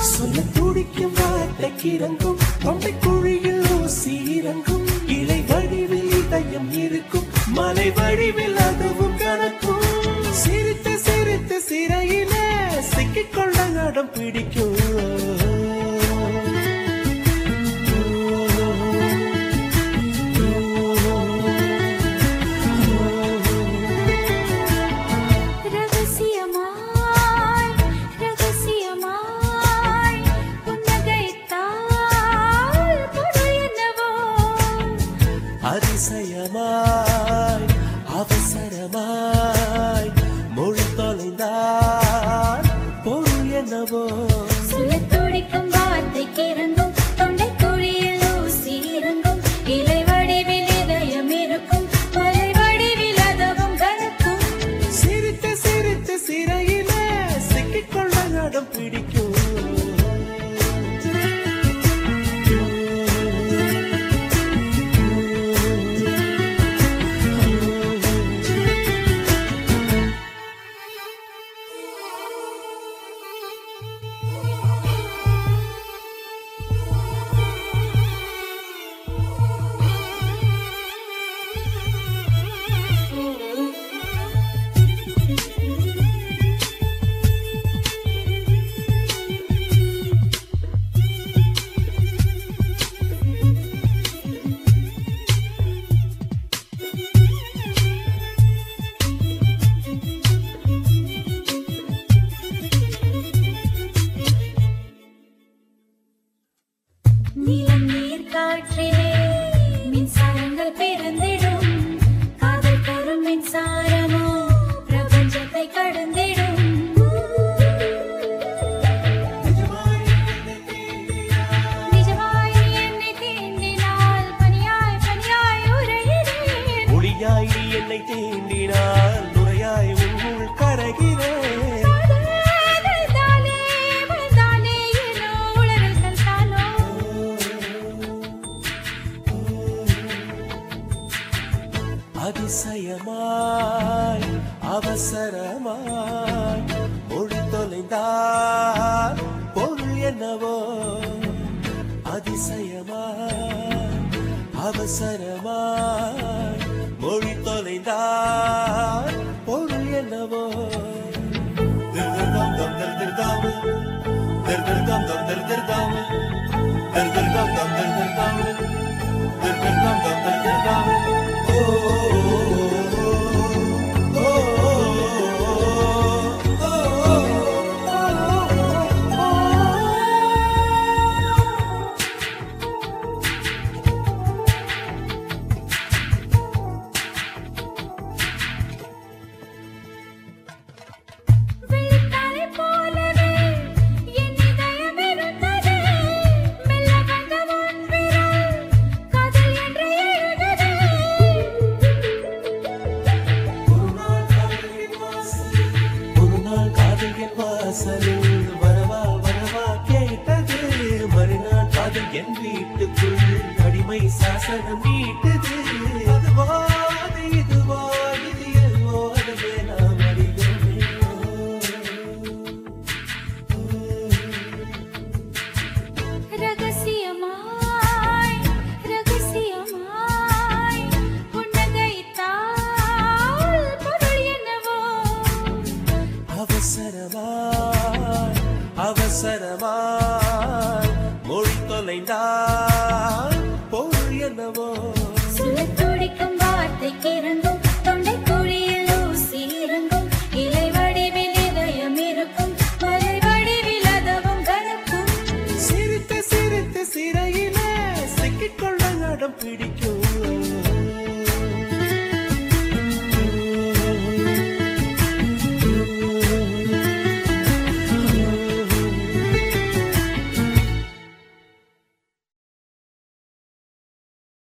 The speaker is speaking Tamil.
சொல்ல துடிக்கும் வார்த்தைக்கிறங்கும் தொண்டை குழியில் ஊசி இறங்கும். இலை வடிவில் இதயம் இருக்கும். மலை வடிவில் அதுவும் கணக்கும் சிரித்து சிரித்து சிறையில சிக்கிக்கொள்ள நடம் பிடிக்கும். அவசரமாய் மொழி தொலைந்தால் பொருள் என்னவோ? துடிக்கும் வார்த்தைக்கு இறங்கும் தொண்டைக் குழியில் ஊசி இறங்கும். இலை வடிவில் இதயம் இருக்கும் மலை வடிவில் அதுவும் கனக்கும் சிரித்து சிரித்து சிறையில சிக்கிக்கொள்ள நடம் பிடிக்கும் காற்றிலே மின்சாரங்கள் பிறந்திடும். காதல் தரும் மின்சாரமோ பிரபஞ்சத்தை கடந்திடும். என்னை தீண்டினால் அதிசயமாய் அவசரமாய் மொழி தொலைந்தார் பொருள் என்னவோ அதிசயமாய் அவசர காதல் என் வீட்டுக்குள் அடிமை சாசனம் நீட்டது. அதுவா அது இதுவா இது எல்லோ அதுவே நாம் அறிகிறோமே ரகசியமாய் ரகசியமாய் புன்னகைத்தால் பொருள் என்னவோ? அவசரமாய் அவசரமாய். பிடி